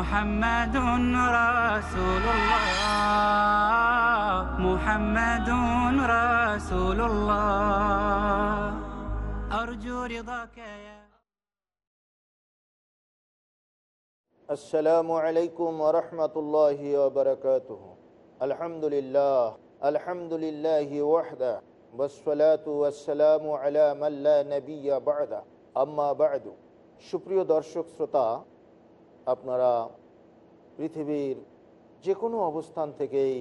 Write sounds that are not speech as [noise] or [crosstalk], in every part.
محمد رسول الله محمد رسول الله أرجو رضاك يا السلام عليكم ورحمة الله وبركاته الحمد لله الحمد لله وحده والصلاة والسلام على من لا نبي بعده أما بعد সুপ্রিয় দর্শক শ্রোতা আপনারা পৃথিবীর যে কোনো অবস্থান থেকেই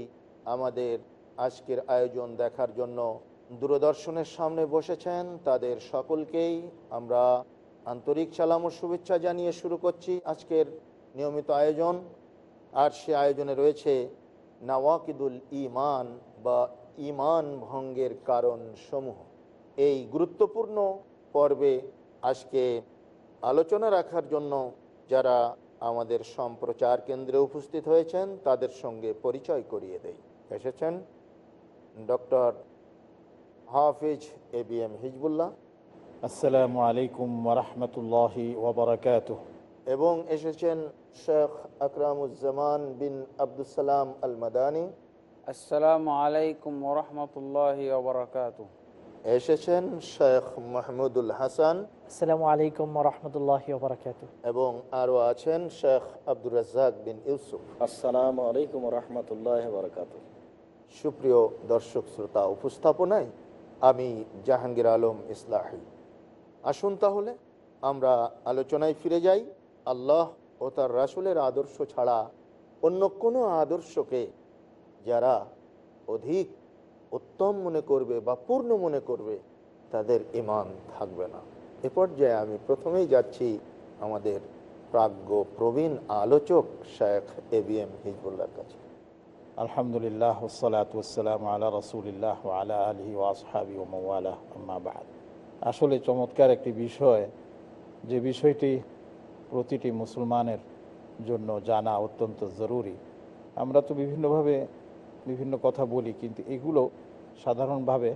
আমাদের আজকের আয়োজন দেখার জন্য দূরদর্শনের সামনে বসেছেন। তাদের সকলকেই আমরা আন্তরিক সালাম ও শুভেচ্ছা জানিয়ে শুরু করছি আজকের নিয়মিত আয়োজন। আর সে আয়োজনে রয়েছে নওয়াকিদুল ইমান বা ইমান ভঙ্গের কারণ সমূহ। এই গুরুত্বপূর্ণ পর্বে আজকে আলোচনা রাখার জন্য যারা আমাদের সম্প্রচার কেন্দ্রে উপস্থিত হয়েছেন তাদের সঙ্গে পরিচয় করিয়ে দেই। এসেছেন doctor Hafiz A B M Hizbullah. আসসালামু আলাইকুম ওরহমতুল্লাহি ওবরাকাতুহ এবং এসেছেন শেখ আকরামুজ্জামান বিন আবদুসালাম আল মাদানী আসসালামু আলাইকুম ওরহমতুল্লাহ ওবরাকাত এসেছেন শেখ মাহমুদুল হাসান। আসসালামু আলাইকুম রহমতুল্লাহ বারকাত এবং আরও আছেন শেখ আব্দুর রাজ্জাক বিন ইউসুফ। আসসালামু আলাইকুম রহমতুল্লাহ বরকাত সুপ্রিয় দর্শক শ্রোতা উপস্থাপনায় আমি জাহাঙ্গীর আলম ইসলাহি। আসুন তাহলে আমরা আলোচনায় ফিরে যাই। আল্লাহ ও তার রাসুলের আদর্শ ছাড়া অন্য কোনো আদর্শকে যারা অধিক উত্তম মনে করবে বা পূর্ণ মনে করবে, তাদের ইমান থাকবে না। এ পর্যায়ে আমি প্রথমেই যাচ্ছি আমাদের প্রাজ্ঞ প্রবীণ আলোচক শেখ এ বি এম হিজবুল্লার কাছে। আলহামদুলিল্লাহ ওসালাত ওসালাম আলা রসুলিল্লাহ আলা আলহি ওয়াসহাবি ও মওয়ালা আম্মাবাদ আসলে চমৎকার একটি বিষয়, যে বিষয়টি প্রতিটি মুসলমানের জন্য জানা অত্যন্ত জরুরি। আমরা তো বিভিন্নভাবে বিভিন্ন কথা বলি, কিন্তু এগুলো সাধারণভাবে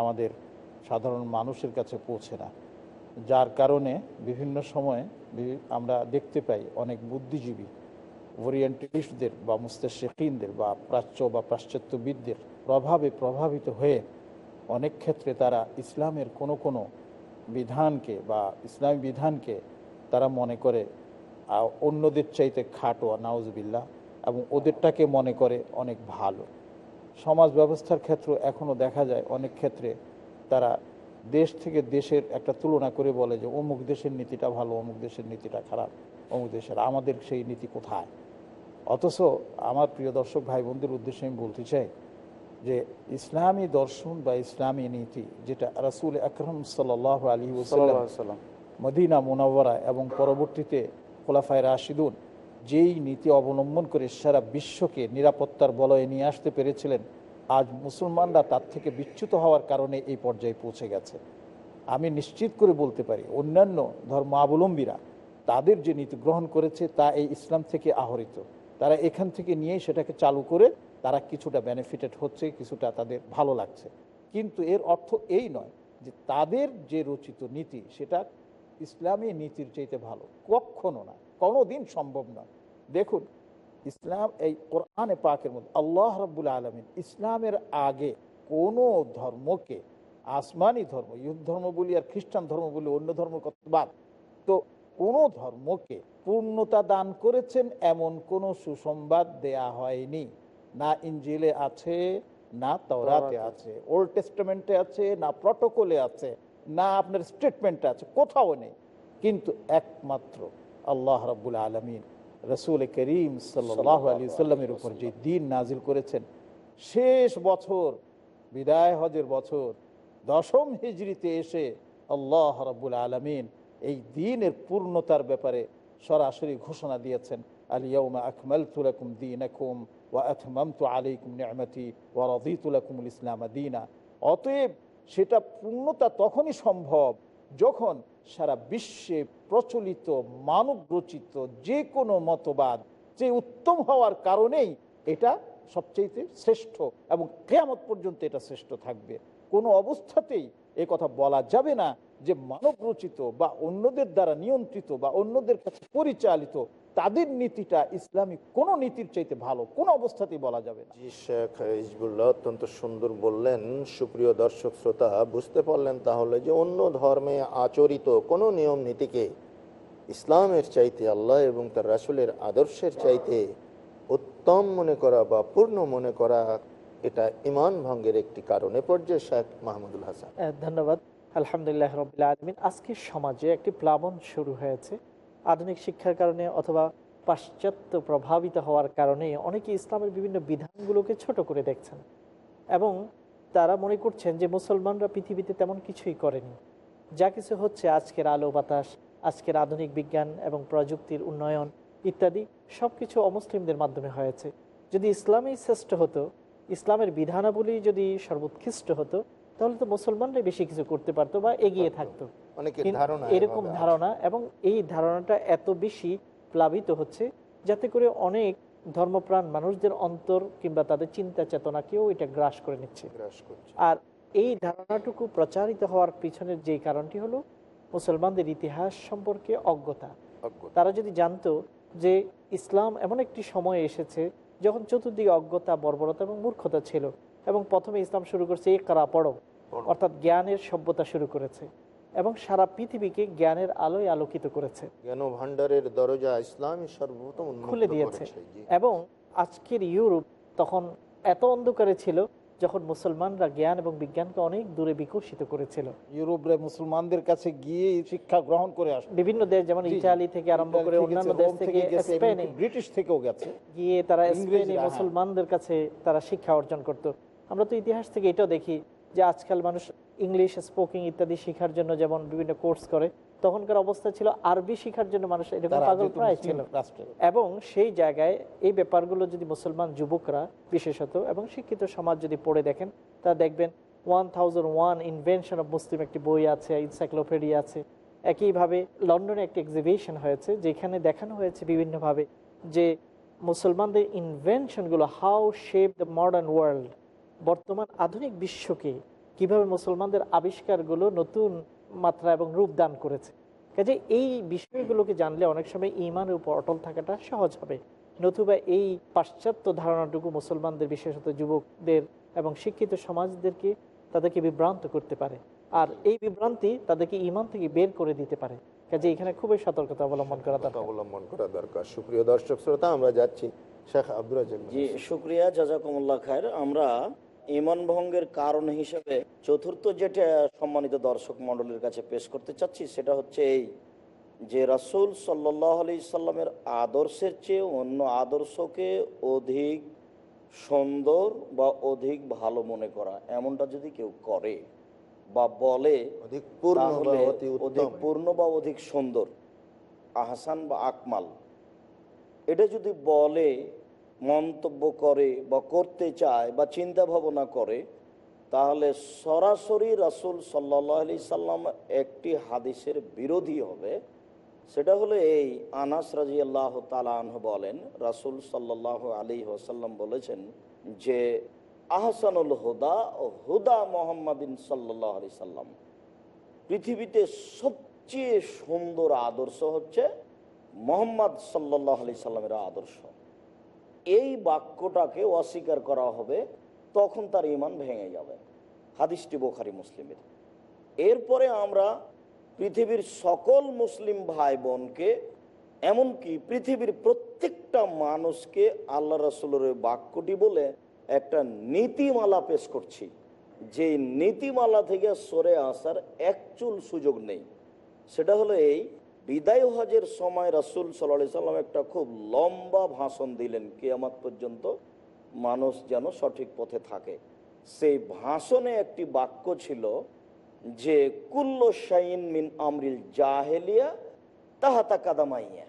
আমাদের সাধারণ মানুষের কাছে পৌঁছে না। যার কারণে বিভিন্ন সময়ে আমরা দেখতে পাই অনেক বুদ্ধিজীবী, ওরিয়েন্টালিস্টদের বা মুস্তাশিকিনদের বা প্রাচ্য বা পাশ্চাত্যবিদদের প্রভাবে প্রভাবিত হয়ে অনেক ক্ষেত্রে তারা ইসলামের কোনো কোনো বিধানকে বা ইসলামী বিধানকে তারা মনে করে অন্যদের চাইতে খাটো নাউজবিল্লা এবং ওদেরটাকে মনে করে অনেক ভালো। সমাজ ব্যবস্থার ক্ষেত্র এখনও দেখা যায় অনেক ক্ষেত্রে তারা দেশ থেকে দেশের একটা তুলনা করে বলে যে অমুক দেশের নীতিটা ভালো অমুক দেশের নীতিটা খারাপ অমুক দেশের আমাদের সেই নীতি কোথায়? অথচ আমার প্রিয় দর্শক ভাই বোনদের উদ্দেশ্যে আমি বলতে চাই যে ইসলামী দর্শন বা ইসলামী নীতি যেটা রাসুল আকরম সাল আলী ওসাল্লাম মদিনা মুনাওয়ারা এবং পরবর্তীতে খোলাফায় রাশিদুন যেই নীতি অবলম্বন করে সারা বিশ্বকে নিরাপত্তার বলয়ে নিয়ে আসতে পেরেছিলেন, আজ মুসলমানরা তার থেকে বিচ্যুত হওয়ার কারণে এই পর্যায়ে পৌঁছে গেছে। আমি নিশ্চিত করে বলতে পারি, অন্যান্য ধর্মাবলম্বীরা তাদের যে নীতি গ্রহণ করেছে তা এই ইসলাম থেকে আহরিত। তারা এখান থেকে নিয়ে সেটাকে চালু করে তারা কিছুটা বেনিফিটেড হচ্ছে, কিছুটা তাদের ভালো লাগছে। কিন্তু এর অর্থ এই নয় যে তাদের যে রচিত নীতি, সেটা ইসলামী নীতির চাইতে ভালো কখনো না। কোনো দিন সম্ভব নয়। দেখুন ইসলাম এই কোরআনে পাকের মধ্যে আল্লাহ রব্বুল আলমিন ইসলামের আগে কোনো ধর্মকে আসমানি ধর্ম ইহুদ ধর্ম বলি আর খ্রিস্টান ধর্ম বলি অন্য ধর্ম বাদ তো কোনো ধর্মকে পূর্ণতা দান করেছেন এমন কোনো সুসংবাদ দেয়া হয়নি। না ইঞ্জিলে আছে না তওরাতে। আছে ওল্ড টেস্টামেন্টে আছে না প্রটোকলে আছে না আপনার স্টেটমেন্টে আছে কোথাও নেই। কিন্তু একমাত্র আল্লাহ রাব্বুল আলমিন রসুল করিম সাল্লাহ আলী সাল্লামের উপর যে দিন নাজিল করেছেন, শেষ বছর, বিদায় হজের বছর, দশম হিজড়িতে এসে আল্লাহ রাব্বুল আলমিন এই দিনের পূর্ণতার ব্যাপারে সরাসরি ঘোষণা দিয়েছেন আলিয়াউমা আকমাল তুলাকুম দিন আকুম ওয়া আথমামতু আলাইকুম নিয়ামতি ওয়া রাদিতু লাকুমুল ইসলাম দিনা। অতএব সেটা পূর্ণতা তখনই সম্ভব যখন সারা বিশ্বে প্রচলিত মানব রচিত যে কোনো মতবাদ, যে উত্তম হওয়ার কারণেই এটা সবচেয়ে শ্রেষ্ঠ এবং কেয়ামত পর্যন্ত এটা শ্রেষ্ঠ থাকবে। কোনো অবস্থাতেই এ কথা বলা যাবে না। যে মানব রচিত বা অন্যদের দ্বারা নিয়ন্ত্রিত বা অন্যদের কাছে পরিচালিত তাদের নীতিটা ইসলামিক কোনো নীতির চাইতে ভালো কোন অবস্থাতেই বলা যাবে না। জি শেখ ইজবুল্লাহ অত্যন্ত সুন্দর বললেন সুপ্রিয় দর্শক শ্রোতা বুঝতে পারলেন তাহলে যে অন্য ধর্মে আচরিত কোনো নিয়ম নীতিকে ইসলামের চাইতে আল্লাহ এবং তার রাসুলের আদর্শের চাইতে উত্তম মনে করা বা পূর্ণ মনে করা এটা ইমান ভঙ্গের একটি কারণে। পর্যায়ে শেখ মাহমুদুল হাসান। আহ, ধন্যবাদ। আলহামদুলিল্লাহ রবিল্লা আলমিন। আজকের সমাজে একটি প্লাবন শুরু হয়েছে। আধুনিক শিক্ষার কারণে অথবা পাশ্চাত্য প্রভাবিত হওয়ার কারণে অনেকে ইসলামের বিভিন্ন বিধানগুলোকে ছোট করে দেখছেন এবং তারা মনে করছেন যে মুসলমানরা পৃথিবীতে তেমন কিছুই করেনি। যা কিছু হচ্ছে আজকের আলো, বাতাস, আজকের আধুনিক বিজ্ঞান এবং প্রযুক্তির উন্নয়ন ইত্যাদি সব কিছু অমুসলিমদের মাধ্যমে হয়েছে। যদি ইসলামই শ্রেষ্ঠ হতো, ইসলামের বিধানাবলী যদি সর্বোৎকৃষ্ট হতো তাহলে তো মুসলমানরাই বেশি কিছু করতে পারতো বা এগিয়ে থাকতো। এরকম ধারণা এবং এই ধারণাটা এত বেশি প্লাবিত হচ্ছে যাতে করে অনেক ধর্মপ্রাণ মানুষদের অন্তর কিংবা তাদের চিন্তা চেতনাকেও এটা গ্রাস করে নিচ্ছে। আর এই ধারণাটুকু প্রচারিত হওয়ার পিছনের যে কারণটি হলো মুসলমানদের ইতিহাস সম্পর্কে অজ্ঞতা। তারা যদি জানতো যে ইসলাম এমন একটি সময় এসেছে যখন চতুর্দিকে অজ্ঞতা বর্বরতা এবং মূর্খতা ছিল এবং প্রথমে ইসলাম শুরু করছে এ কারা পড়ো। অর্থাৎ জ্ঞানের সভ্যতা শুরু করেছে এবং সারা পৃথিবীকে জ্ঞানের আলোয় আলোকিত করেছে। জ্ঞান ভান্ডারের দরজা ইসলামী সর্বপ্রথম খুলে দিয়েছে। এবং আজকের ইউরোপ তখন এত অন্ধকারে ছিল যখন মুসলমানরা জ্ঞান এবং বিজ্ঞানকে অনেক দূরে বিকশিত করেছিল। ইউরোপরে মুসলমানদের কাছে গিয়ে শিক্ষা গ্রহণ করে আসে বিভিন্ন দেশ যেমন ইটালি থেকে আরম্ভ করে অন্যান্য দেশ থেকে স্পেনে ব্রিটিশ থেকেও গেছে। গিয়ে তারা স্পেনে হ্যাঁ। মুসলমানদের কাছে তারা শিক্ষা অর্জন করত। আমরা তো ইতিহাস থেকে এটাও দেখি যে আজকাল মানুষ ইংলিশ স্পোকিং ইত্যাদি শেখার জন্য যেমন বিভিন্ন কোর্স করে তখনকার অবস্থা ছিল আরবি শেখার জন্য মানুষ এরকম পাগল প্রায় ছিল। এবং সেই জায়গায় এই ব্যাপারগুলো যদি মুসলমান যুবকরা বিশেষত এবং শিক্ষিত সমাজ যদি পড়ে দেখেন তা দেখবেন one thousand one invention of Muslim একটি বই আছে ইনসাইক্লোপিডিয়া আছে। একইভাবে লন্ডনে একটি এক্সিবিশন হয়েছে যেখানে দেখানো হয়েছে বিভিন্নভাবে যে মুসলমানদের ইনভেনশনগুলো how shape the modern world বর্তমান আধুনিক বিশ্বকে কীভাবে মুসলমানদের আবিষ্কারগুলো নতুন মাত্রা এবং রূপ দান করেছে? কাজে এই বিষয়গুলোকে জানলে অনেক সময় ইমানের উপর অটল থাকাটা সহজ হবে। নতুবা এই পাশ্চাত্য ধারণাটুকু মুসলমানদের বিশেষত যুবকদের এবং শিক্ষিত সমাজদেরকে তাদেরকে বিভ্রান্ত করতে পারে। আর এই বিভ্রান্তি তাদেরকে ইমান থেকে বের করে দিতে পারে। কাজে এখানে খুবই সতর্কতা অবলম্বন করা দরকার। অবলম্বন করা দরকার। সুপ্রিয় দর্শক শ্রোতা আমরা যাচ্ছি শেখ আব্দুল জি শুক্রিয়া জাজাকুমুল্লাহ খায়ের। আমরা ইমান ভঙ্গের কারণ হিসেবে চতুর্থ যেটা সম্মানিত দর্শক মণ্ডলীর কাছে পেশ করতে চাচ্ছি সেটা হচ্ছে এই যে রাসূল সাল্লাহ আলি সাল্লামের আদর্শের চেয়ে অন্য আদর্শকে অধিক সুন্দর বা অধিক ভালো মনে করা এমনটা যদি কেউ করে বা বলে অধিক পূর্ণ বা তাহলে অতি অধিক পূর্ণ বা অধিক সুন্দর আহসান বা আকমাল। এটা যদি বলে মন্তব্য করে বা করতে চায় বা চিন্তা ভাবনা করে, তাহলে সরাসরি রাসুল সাল্লাহ আলি সাল্লাম একটি হাদিসের বিরোধী হবে। সেটা হলো এই আনাস রাজি আল্লাহ তালাহ বলেন, রাসুল সাল্লাহ আলী ওসাল্লাম বলেছেন যে, আহসানুল হুদা ও হুদা মোহাম্মদিন সাল্লাহ আলি সাল্লাম, পৃথিবীতে সবচেয়ে সুন্দর আদর্শ হচ্ছে মোহাম্মদ সাল্লাহ আলি সাল্লামের আদর্শ। এই বাক্যটাকে অস্বীকার করা হবে, তখন তার ইমান ভেঙে যাবে। হাদিসটি বোখারি, মুসলিমের। এরপরে আমরা পৃথিবীর সকল মুসলিম ভাই বোনকে এমনকি পৃথিবীর প্রত্যেকটা মানুষকে আল্লাহ রসুলের বাক্যটি বলে একটা নীতিমালা পেশ করছি। যে নীতিমালা থেকে সরে আসার একচুল সুযোগ নেই। সেটা হলো এই বিদায় হজের সময় রাসুল সাল্লাহ সাল্লাম একটা খুব লম্বা ভাষণ দিলেন, কেয়ামাত পর্যন্ত মানুষ যেন সঠিক পথে থাকে। সেই ভাষণে একটি বাক্য ছিল যে, কুল্ল শাইন মিন আমরিল জাহেলিয়া তাহাতা কাদামাইয়া।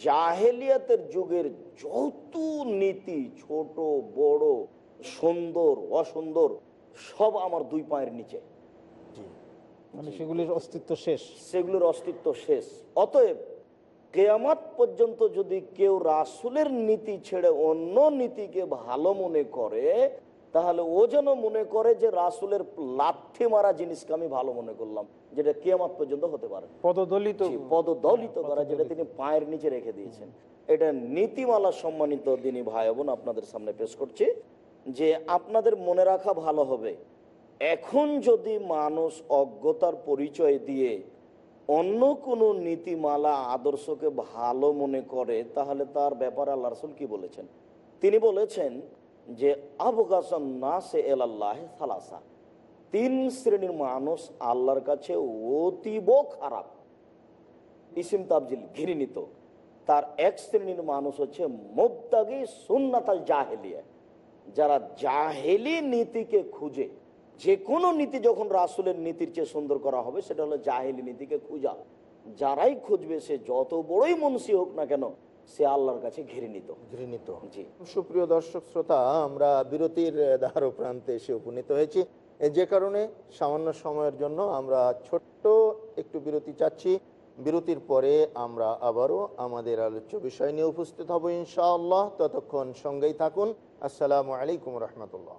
জাহেলিয়াতের যুগের যত নীতি, ছোট, বড়, সুন্দর, অসুন্দর, সব আমার দুই পায়ের নিচে। মানে সেগুলির অস্তিত্ব শেষ। সেগুলোর অস্তিত্ব শেষ। অতএব কেয়ামাত পর্যন্ত যদি কেউ রাসুলের নীতি ছেড়ে অন্য নীতিকে ভালো মনে করে তাহলে ও যেন মনে করে যে রাসুলের লাথি মারা জিনিসকে আমি ভালো মনে করলাম যেটা কেয়ামাত পর্যন্ত হতে পারে। পদদলিত পদদলিত করা যেটা তিনি পায়ের নিচে রেখে দিয়েছেন। এটা নীতিমালা সম্মানিত দিনী ভাই বোন আপনাদের সামনে পেশ করছি যে আপনাদের মনে রাখা ভালো হবে। এখন যদি মানুষ অজ্ঞতার পরিচয় দিয়ে অন্য কোনো নীতিমালা আদর্শকে ভালো মনে করে, তাহলে তার ব্যাপারে আল্লাহ রসুল কি বলেছেন? তিনি বলেছেন যে, আবগাসন না সে এলাল্লাহ সালাসা। তিন শ্রেণির মানুষ আল্লাহর কাছে অতীব খারাপ। ইসিম তাবজিল ঘৃণিত। তার এক শ্রেণির মানুষ হচ্ছে মুবতাগি সুন্নাতাল জাহেলিয়া, যারা জাহেলি নীতিকে খুঁজে যে কোনো নীতি যখন রাসুলের নীতির চেয়ে সুন্দর করা হবে সেটা হলো জাহেলি নীতিকে খুঁজা। যারাই খুঁজবে সে যত বড়ই মনসি হোক না কেন সে আল্লাহর কাছে ঘিরে নিত। ঘৃণিত ঘৃণিত জি। সুপ্রিয় দর্শক শ্রোতা আমরা বিরতির দ্বার প্রান্তে এসে উপনীত হয়েছি। যে কারণে সামান্য সময়ের জন্য আমরা ছোট্ট একটু বিরতি চাচ্ছি। বিরতির পরে আমরা আবারও আমাদের আলোচ্য বিষয় নিয়ে উপস্থিত হব ইনশাআল্লাহ। ততক্ষণ সঙ্গেই থাকুন। আসসালামু আলাইকুম রহমতুল্লাহ।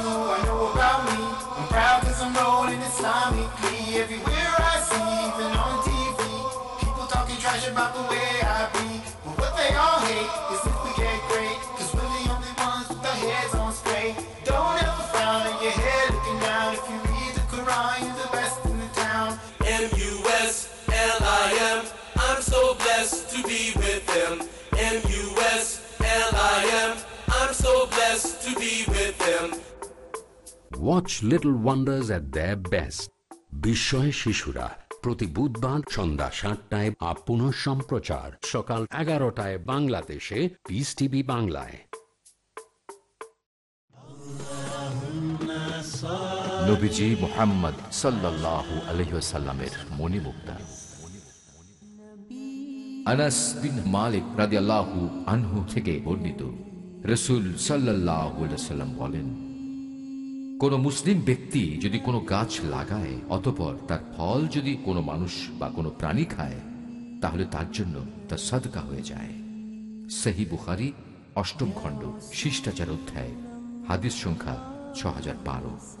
Watch Little Wonders at their best. বিস্ময় শিশুরা, প্রতি বুধবার সন্ধ্যা সাতটায় আপ পুনঃ সম্প্রচার, সকাল এগারোটায় বাংলাদেশে পিস টিভি বাংলায় নবীজি মোহাম্মদ সাল্লাল্লাহু আলহিসাল্লামের মণিমুক্তা আনাস বিন মালিক রাদিয়াল্লাহু আনহু থেকে বর্ণিত রসুল আলাইহি সাল্লাম বলেন কোন মুসলিম ব্যক্তি যদি কোনো গাছ লাগায়, অতপর তার ফল যদি কোনো মানুষ বা কোনো প্রাণী খায়, তাহলে তার জন্য তা সদকা হয়ে যায়। সেহী বুখারি, অষ্টম খণ্ড, শিষ্টাচার অধ্যায়, হাদিস সংখ্যা ছ হাজার বারো।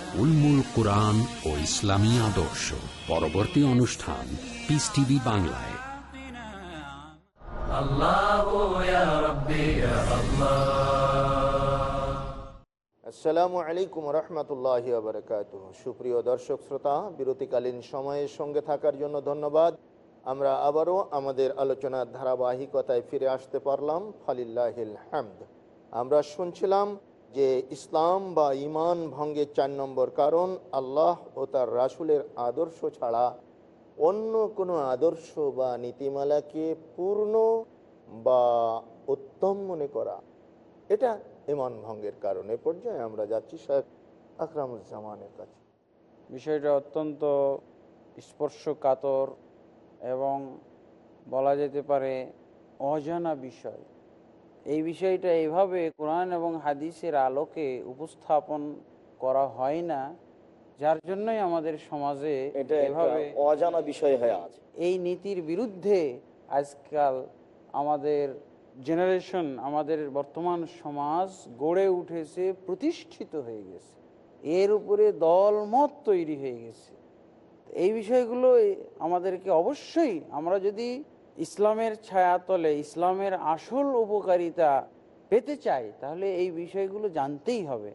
উলমুল কোরআন ও ইসলামী আদর্শ। পরবর্তী অনুষ্ঠান পিস টিভি বাংলায়। আসসালামু আলাইকুম রহমতুল্লাহ বারকাত সুপ্রিয় দর্শক শ্রোতা বিরতিকালীন সময়ের সঙ্গে থাকার জন্য ধন্যবাদ। আমরা আবারও আমাদের আলোচনার ধারাবাহিকতায় ফিরে আসতে পারলাম। ফালিল্লাহ আমরা শুনছিলাম যে ইসলাম বা ইমান ভঙ্গের চার নম্বর কারণ আল্লাহ ও তার রাসুলের আদর্শ ছাড়া অন্য কোনো আদর্শ বা নীতিমালাকে পূর্ণ বা উত্তম মনে করা এটা ইমান ভঙ্গের কারণে। পর্যায়ে আমরা যাচ্ছি শেখ আকরামুজ্জামানের কাছে। বিষয়টা অত্যন্ত স্পর্শকাতর এবং বলা যেতে পারে অজানা বিষয়। এই বিষয়টা এইভাবে কোরআন এবং হাদিসের আলোকে উপস্থাপন করা হয় না যার জন্যই আমাদের সমাজে এভাবে অজানা বিষয় হয়ে আছে। এই নীতির বিরুদ্ধে আজকাল আমাদের জেনারেশন আমাদের বর্তমান সমাজ গড়ে উঠেছে প্রতিষ্ঠিত হয়ে গেছে। এর উপরে দলমত তৈরি হয়ে গেছে। এই বিষয়গুলো আমাদেরকে অবশ্যই আমরা যদি ইসলামের ছায়াতলে ইসলামের আসল উপকারিতা পেতে চাই, তাহলে এই বিষয়গুলো জানতেই হবে।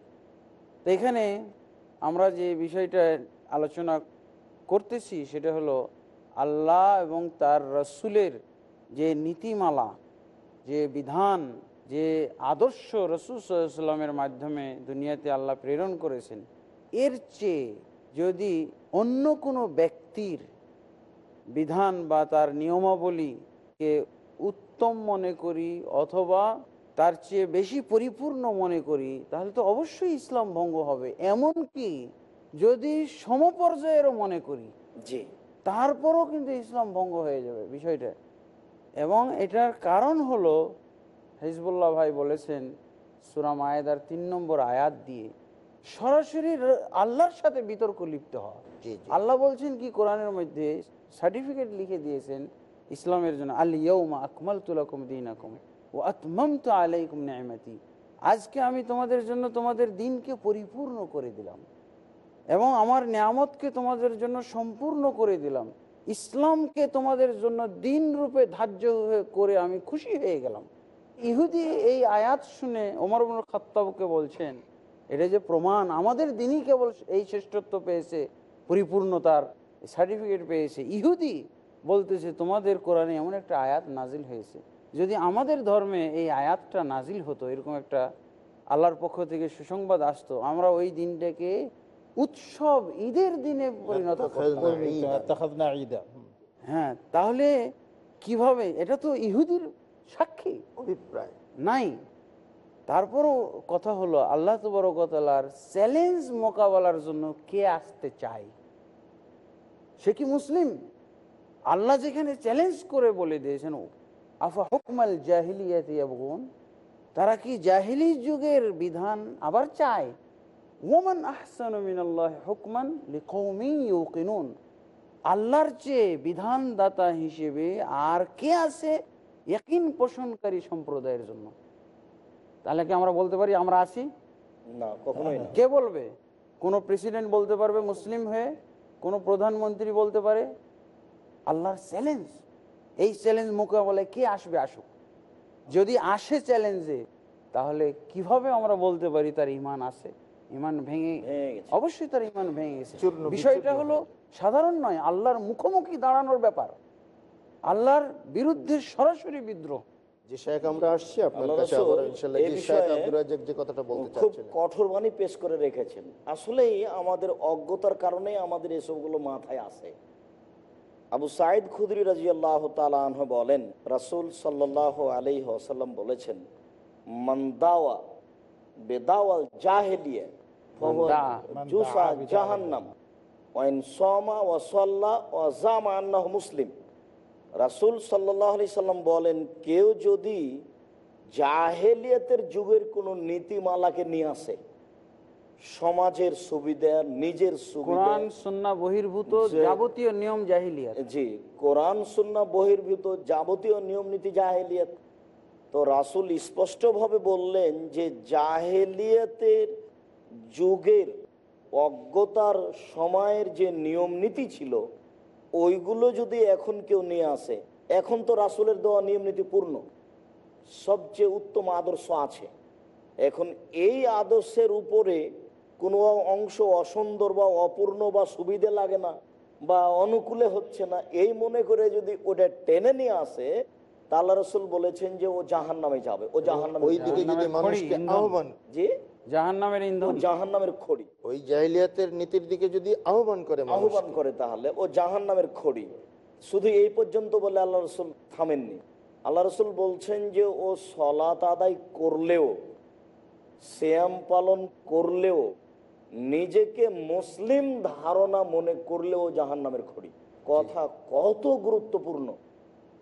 তো এখানে আমরা যে বিষয়টা আলোচনা করতেছি, সেটা হলো আল্লাহ এবং তার রসুলের যে নীতিমালা, যে বিধান, যে আদর্শ রসুল সাল্লামের মাধ্যমে দুনিয়াতে আল্লাহ প্রেরণ করেছেন, এর চেয়ে যদি অন্য কোনো ব্যক্তির বিধান বা তার নিয়মাবলীকে উত্তম মনে করি অথবা তার চেয়ে বেশি পরিপূর্ণ মনে করি তাহলে তো অবশ্যই ইসলাম ভঙ্গ হবে। এমনকি যদি সমপর্যায়েরও মনে করি জি। তারপরও কিন্তু ইসলাম ভঙ্গ হয়ে যাবে বিষয়টা। এবং এটার কারণ হলো হিজবুল্লাহ ভাই বলেছেন সুরাম আয়েদার তিন নম্বর আয়াত দিয়ে সরাসরি আল্লাহর সাথে বিতর্ক লিপ্ত হওয়া। আল্লাহ বলছেন কি কোরআনের মধ্যে সার্টিফিকেট লিখে দিয়েছেন ইসলামের জন্য আলিয়াউমা আকমাল তুলাকুম দিন ও আতমাম তো আলাইকুম নেমাতি আজকে আমি তোমাদের জন্য তোমাদের দিনকে পরিপূর্ণ করে দিলাম এবং আমার নিয়ামতকে তোমাদের জন্য সম্পূর্ণ করে দিলাম। ইসলামকে তোমাদের জন্য দিন রূপে ধার্য করে আমি খুশি হয়ে গেলাম। ইহুদি এই আয়াত শুনে ওমর খাত্তাবকে বলছেন, এটা যে প্রমাণ, আমাদের দিনই কেবল এই শ্রেষ্ঠত্ব পেয়েছে পরিপূর্ণতার সার্টিফিকেট পেয়েছে। ইহুদি বলতেছে তোমাদের কোরআনে এমন একটা আয়াত নাজিল হয়েছে। যদি আমাদের ধর্মে এই আয়াতটা নাজিল হতো এরকম একটা আল্লাহর পক্ষ থেকে সুসংবাদ আসতো আমরা ওই দিনটাকে উৎসব ঈদের দিনে পরিণত হ্যাঁ তাহলে কীভাবে? এটা তো ইহুদির সাক্ষী। অভিপ্রায়। নাই। তারপরও কথা হলো আল্লাহ তো বড় তবরকতালার চ্যালেঞ্জ মোকাবেলার জন্য কে আসতে চায়? সে কি মুসলিম? আল্লাহ যেখানে চ্যালেঞ্জ করে বলে দিয়েছেন আফা হুকমাল জাহিলিয়াতি আবগুন তারা কি জাহিলি যুগের বিধান আবার চায়? ওমান আহসান মিনাল্লাহ হুকমান লিকৌমি ইউকিনুন। আল্লাহর চেয়ে বিধানদাতা হিসেবে আর কে আছে ইয়াকিন পোষণকারী সম্প্রদায়ের জন্য? তাহলে কি আমরা বলতে পারি আমরা আছি? কে বলবে? কোন প্রেসিডেন্ট বলতে পারবে মুসলিম হয়ে? কোনো প্রধানমন্ত্রী বলতে পারে আল্লাহর চ্যালেঞ্জ এই চ্যালেঞ্জ মোকাবেলায় কে আসবে আসুক। যদি আসে চ্যালেঞ্জে তাহলে কীভাবে আমরা বলতে পারি তার ইমান আছে? ইমান ভেঙে অবশ্যই তার ইমান ভেঙে গেছে। বিষয়টা হলো সাধারণ নয় আল্লাহর মুখোমুখি দাঁড়ানোর ব্যাপার। আল্লাহর বিরুদ্ধে সরাসরি বিদ্রোহ। যে শেখ আমরা আসছি আপনার কাছে আবার ইনশাআল্লাহ যে শেখ আব্দুর রাজ্জাক যে কথাটা বলতে খুব কঠোর বাণী পেশ করে রেখেছেন। আসলেই আমাদের অজ্ঞতার কারণে আমাদের এসবগুলো মাথায় আসে। আবু সাইদ খুদরি রাজি আল্লাহ তালাহ বলেন রাসুল সাল্লাহ আলি আসাল্লাম বলেছেন মন্দাওয়া বেদাওয়াল জাহেলিয়া জাহান্নাম। ওয়াইন সমা ওয়া সাল্লা ওয়া জামা আন্নাহ মুসলিম। রাসুল সাল্লাহ আলি সাল্লাম বলেন কেউ যদি জাহেলিয়াতের যুগের কোনো নীতিমালাকে নিয়ে আসে সমাজের সুবিধা নিজের সুবিধা কোরআন সুন্না বহির্ভূত যাবতীয় নিয়ম জাহিলিয়াত। জি কোরআন সুন্না বহির্ভূত যাবতীয় নিয়ম নীতি জাহেলিয়াত। তো রাসুল স্পষ্টভাবে বললেন যে জাহেলিয়াতের যুগের অজ্ঞতার সময়ের যে নিয়ম নীতি ছিল ওইগুলো যদি এখন কেউ নিয়ে আসে, এখন তো রাসুলের দেওয়া নিয়ম নীতিপূর্ণ সবচেয়ে উত্তম আদর্শ আছে। এখন এই আদর্শের উপরে কোনো অংশ অসুন্দর বা অপূর্ণ বা সুবিধে লাগে না বা অনুকূলে হচ্ছে না, এই মনে করে যদি ওটা টেনে নিয়ে আসে তাল্লা রসুল বলেছেন যে ও জাহান নামে যাবে ও জাহান নামে ওই দিকে যদি মানুষকে আহ্বান যে জাহান নামের ইন্ধন। জাহান নামের খড়ি। ওই জাহিলিয়াতের নীতির দিকে যদি আহ্বান করে আহ্বান করে তাহলে ও জাহান নামের খড়ি। শুধু এই পর্যন্ত বলে আল্লাহ রসুল থামেননি। আল্লাহ রসুল বলছেন যে ও সলাত আদায় করলেও শ্যাম পালন করলেও নিজেকে মুসলিম ধারণা মনে করলেও জাহান নামের খড়ি। কথা কত গুরুত্বপূর্ণ।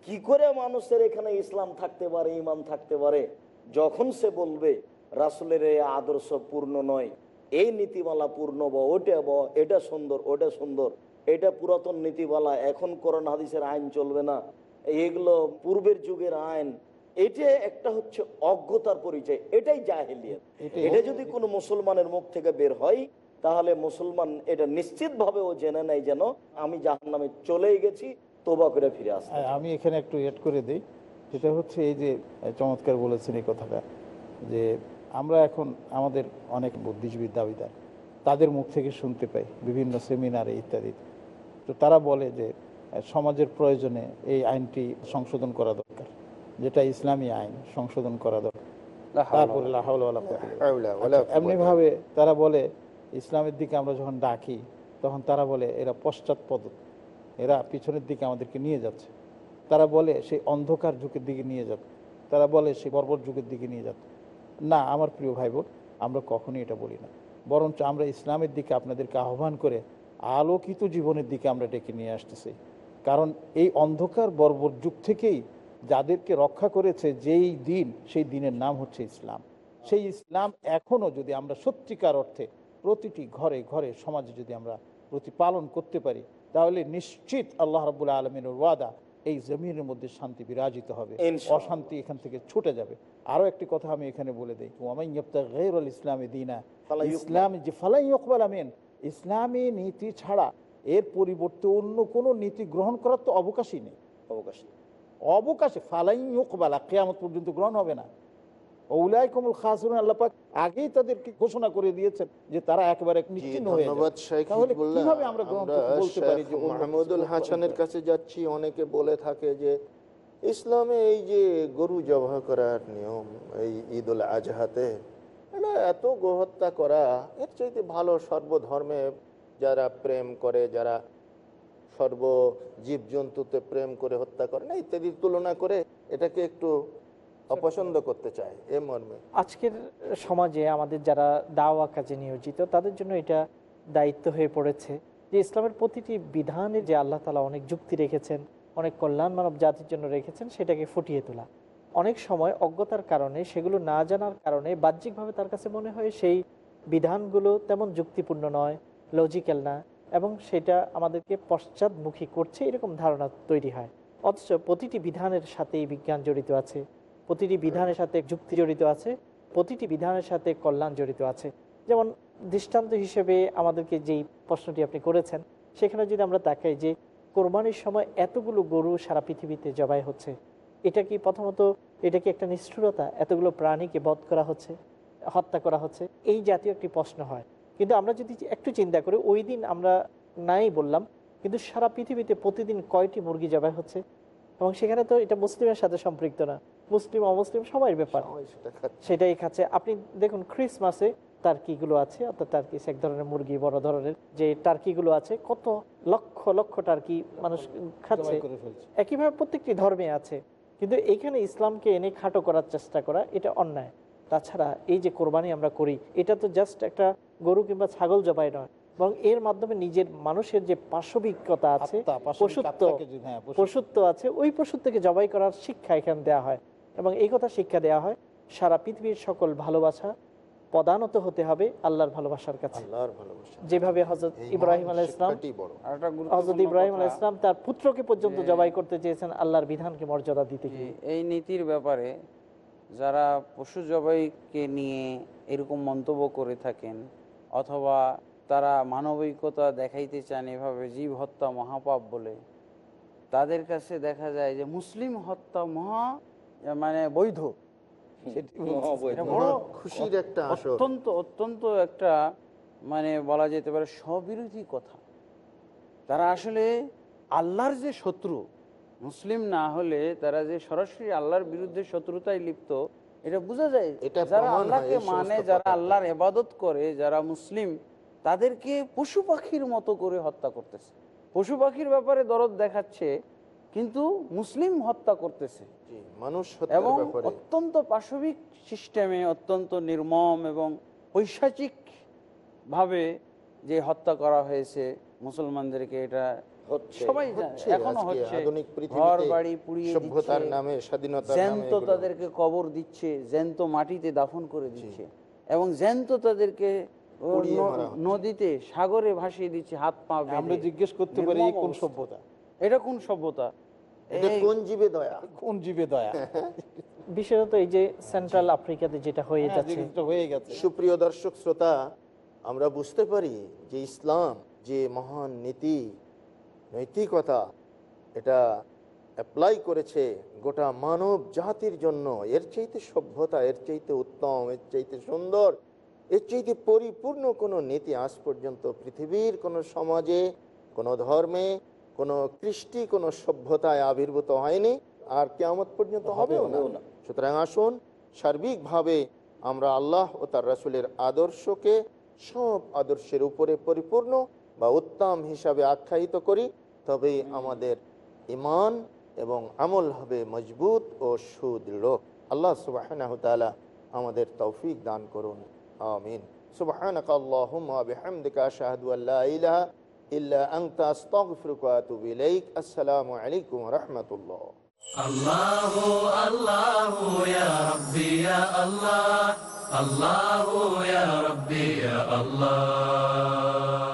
কি করে মানুষের এখানে ইসলাম থাকতে পারে ইমান থাকতে পারে? যখন সে বলবে রাসুলের এই আদর্শ পূর্ণ নয় এই নীতিমালা পূর্ণ বা ওটা বা এটা সুন্দর ওটা সুন্দর এটা পুরাতন নীতিমালা এখন করোনা হাদিসের আইন চলবে না এগুলো পূর্বের যুগের আইন এটা একটা হচ্ছে অজ্ঞতার পরিচয় এটাই জাহেলিয়ত। এটা যদি কোনো মুসলমানের মুখ থেকে বের হয় তাহলে মুসলমান এটা নিশ্চিতভাবে ও জেনে নেয় যেন আমি জাহান নামে চলেই গেছি তোবা করে ফিরে আসতে হ্যাঁ, আমি এখানে একটু এড করে দিই। সেটা হচ্ছে এই যে চমৎকার বলেছেন এই কথাটা যে আমরা এখন আমাদের অনেক বুদ্ধিজীবী দাবিদার তাদের মুখ থেকে শুনতে পাই বিভিন্ন সেমিনারে ইত্যাদি। তো তারা বলে যে সমাজের প্রয়োজনে এই আইনটি সংশোধন করা দরকার যেটা ইসলামী আইন সংশোধন করা দরকার। তারপরে বিল্লাহ। এমনিভাবে তারা বলে ইসলামের দিকে আমরা যখন ডাকি তখন তারা বলে এরা পশ্চাৎপদ এরা পিছনের দিকে আমাদেরকে নিয়ে যাচ্ছে। তারা বলে, সেই অন্ধকার যুগের দিকে নিয়ে যাবে তারা বলে, সেই বর্বর যুগের দিকে নিয়ে যাবে না, আমার প্রিয় ভাই বোন আমরা কখনোই এটা বলি না। বরঞ্চ আমরা ইসলামের দিকে আপনাদেরকে আহ্বান করে আলোকিত জীবনের দিকে আমরা ডেকে নিয়ে আসতেছি। কারণ এই অন্ধকার বর্বর যুগ থেকেই যাদেরকে রক্ষা করেছে যেই দিন, সেই দিনের নাম হচ্ছে ইসলাম। সেই ইসলাম এখনও যদি আমরা সত্যিকার অর্থে প্রতিটি ঘরে ঘরে সমাজে যদি আমরা প্রতিপালন করতে পারি তাহলে নিশ্চিত আল্লাহ রবুল্লা আলমিনের ওয়াদা এই জমিনের মধ্যে শান্তি বিরাজিত হবে। অশান্তি এখান থেকে ছুটে যাবে। আরও একটি কথা আমি এখানে বলে দিই। গেরুল ইসলামী দিনা। ইসলাম যে ফালাই ইকবাল আমিন ইসলামী নীতি ছাড়া এর পরিবর্তে অন্য কোনো নীতি গ্রহণ করার তো অবকাশই নেই। অবকাশ অবকাশে ফালাই ইকবালা কেয়ামত পর্যন্ত গ্রহণ হবে না। ওলাই কমল খাসুন আল্লাপাক আগেই তাদেরকে ঘোষণা করে দিয়েছেন যে তারা একেবারে নিশ্চিন্ন হয়ে ধন্যবাদ শেখ তাহলে হিজবুল্লাহ। কীভাবে আমরা গ্রহণ আমরা করতে- বলতে পারি যে মাহমুদুল হাসানের কাছে যাচ্ছি অনেকে বলে থাকে যে ইসলামে এই যে গরু জবাহ করার নিয়ম এই ঈদ উল আজহাতে এটা এত গোহত্যা করা এর চাইতে ভালো সর্বধর্মে যারা প্রেম করে যারা সর্ব জীবজন্তুতে প্রেম করে হত্যা করে না ইত্যাদির তুলনা করে এটাকে একটু অপছন্দ করতে চায় এ মর্মে। আজকের সমাজে আমাদের যারা দাওয়া কাজে নিয়োজিত, তাদের জন্য এটা দায়িত্ব হয়ে পড়েছে যে ইসলামের প্রতিটি বিধানে যে আল্লাহ তালা অনেক যুক্তি রেখেছেন, অনেক কল্যাণ মানব জাতির জন্য রেখেছেন, সেটাকে ফুটিয়ে তোলা। অনেক সময় অজ্ঞতার কারণে, সেগুলো না জানার কারণে বাহ্যিকভাবে তার কাছে মনে হয় সেই বিধানগুলো তেমন যুক্তিপূর্ণ নয় লজিক্যাল না, এবং সেটা আমাদেরকে পশ্চাদমুখী করছে, এরকম ধারণা তৈরি হয়। অথচ প্রতিটি বিধানের সাথেই বিজ্ঞান জড়িত আছে। প্রতিটি বিধানের সাথে যুক্তি জড়িত আছে, প্রতিটি বিধানের সাথে কল্যাণ জড়িত আছে। যেমন দৃষ্টান্ত হিসেবে আমাদেরকে যেই প্রশ্নটি আপনি করেছেন, সেখানে যদি আমরা তাকাই যে কোরবানির সময় এতগুলো গরু সারা পৃথিবীতে জবাই হচ্ছে, এটা কি প্রথমত এটা কি একটা নিষ্ঠুরতা? এতগুলো প্রাণীকে বধ করা হচ্ছে, হত্যা করা হচ্ছে? এই জাতীয় একটি প্রশ্ন হয়। কিন্তু আমরা যদি একটু চিন্তা করি, ওই দিন আমরা নাই বললাম, কিন্তু সারা পৃথিবীতে প্রতিদিন কয়টি মুরগি জবাই হচ্ছে? এবং সেখানে তো এটা মুসলিমের সাথে সম্পৃক্ত না। মুসলিম অমুসলিম সবাই ব্যাপার সেটাই খাচ্ছে। আপনি দেখুন ক্রিসমাসে টার্কিগুলো আছে অর্থাৎ টার্কি এক ধরনের মুরগি বড় ধরনের। যে টার্কিগুলো আছে কত লক্ষ লক্ষ টার্কি মানুষ খাচ্ছে। একইভাবে প্রত্যেকটি ধর্মে আছে। কিন্তু এখানে ইসলামকে এনে খাটো করার চেষ্টা করা এটা অন্যায়। তাছাড়া এই যে কোরবানি আমরা করি এটা তো জাস্ট একটা গরু কিংবা ছাগল জবাই নয়। এবং এর মাধ্যমে নিজের মানুষের যে পাশবিকতা আছে পশুত্ব হ্যাঁ, পশুত্ব। পশুত্ব আছে ওই পশুত্বকে জবাই করার শিক্ষা এখানে দেওয়া হয়। এবং এই কথা শিক্ষা দেওয়া হয় সারা পৃথিবীর সকল ভালোবাসা প্রধানত হতে হবে আল্লাহর ভালোবাসার কাছে। যেভাবে হজরত ইব্রাহিম আলাহ ইসলাম হজরত ইব্রাহিম আলাহ ইসলাম তার পুত্রকে পর্যন্ত জবাই করতে চেয়েছেন আল্লাহর বিধানকে মর্যাদা দিতে এই নীতির ব্যাপারে যারা পশু জবাইকে নিয়ে এরকম মন্তব্য করে থাকেন অথবা তারা মানবিকতা দেখাইতে চান এভাবে জীব হত্যা মহাপাপ বলে তাদের কাছে দেখা যায় যে মুসলিম হত্যা মহা মানে বৈধ। খুশির একটা অত্যন্ত অত্যন্ত একটা মানে বলা যেতে পারে স্ববিরোধী কথা। তারা আসলে আল্লাহর যে শত্রু মুসলিম না হলে তারা যে সরাসরি আল্লাহর বিরুদ্ধে শত্রুতায় লিপ্ত এটা বোঝা যায় এটা যারা আল্লাহকে মানে যারা আল্লাহর এবাদত করে যারা মুসলিম তাদেরকে পশু পাখির মতো করে হত্যা করতেছে। পশু পাখির ব্যাপারে দরদ দেখাচ্ছে কিন্তু মুসলিম হত্যা করতেছে। মানুষ এবং অত্যন্ত পাশবিক সিস্টেমে অত্যন্ত নির্মম এবং পৈশাচিক ভাবে যে হত্যা করা হয়েছে মুসলমানদেরকে এটা সবাই এখনও হচ্ছে। ঘর বাড়ি পুড়িয়ে নামে তাদেরকে কবর দিচ্ছে জ্যান্ত মাটিতে দাফন করে দিচ্ছে এবং জ্যান্ত তাদেরকে। নদীতে সাগরে ভাসিয়ে দিচ্ছে হাত পা আমরা জিজ্ঞেস করতে পারি এই কোন সভ্যতা? এটা কোন সভ্যতা? কোন জীবে দয়া? কোন জীবে দয়া? [laughs] বিশেষত এই যে সেন্ট্রাল আফ্রিকাতে যেটা হয়ে হ্যাঁ, যাচ্ছে। হয়ে গেছে। সুপ্রিয় দর্শক শ্রোতা আমরা বুঝতে পারি যে ইসলাম যে মহান নীতি নৈতিকতা এটা অ্যাপ্লাই করেছে গোটা মানব জাতির জন্য। এর চাইতে সভ্যতা এর চাইতে উত্তম এর চাইতে সুন্দর এর চাইতে পরিপূর্ণ কোনো নীতি আজ পর্যন্ত পৃথিবীর কোনো সমাজে কোনো ধর্মে কোনো কৃষ্টি কোনো সভ্যতায় আবির্ভূত হয়নি আর কেয়ামত পর্যন্ত হবেও না। সুতরাং আসুন সার্বিকভাবে আমরা আল্লাহ ও তার রাসুলের আদর্শকে সব আদর্শের উপরে পরিপূর্ণ বা উত্তম হিসাবে আখ্যায়িত করি তবেই আমাদের ইমান এবং আমল হবে মজবুত ও সুদৃঢ়। আল্লাহ সুবাহ আমাদের তৌফিক দান করুন। আমিন। সুবাহ إلا أنت أستغفرك وأتوب إليك. السلام عليكم ورحمة الله. الله الله يا ربي يا الله. الله يا ربي يا الله.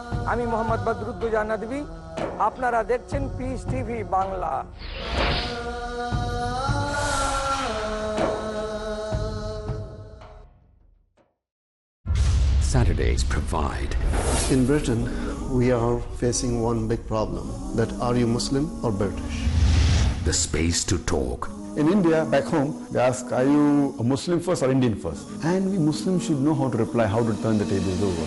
আমি মোহাম্মদ বদরুদ্দুজা নদী আপনারা দেখছেন Peace TV Bangla Saturdays provide. In Britain, we are facing one big problem that are you Muslim or British? The space to talk. In India, back home, they ask, are you a Muslim first or Indian first? And we Muslims should know how to reply, how to turn the tables over.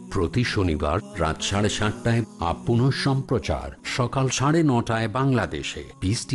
প্রতি শনিবার রাত সাড়ে সাতটায় up সম্প্রচার সকাল সাড়ে নটায় বাংলাদেশে। পিস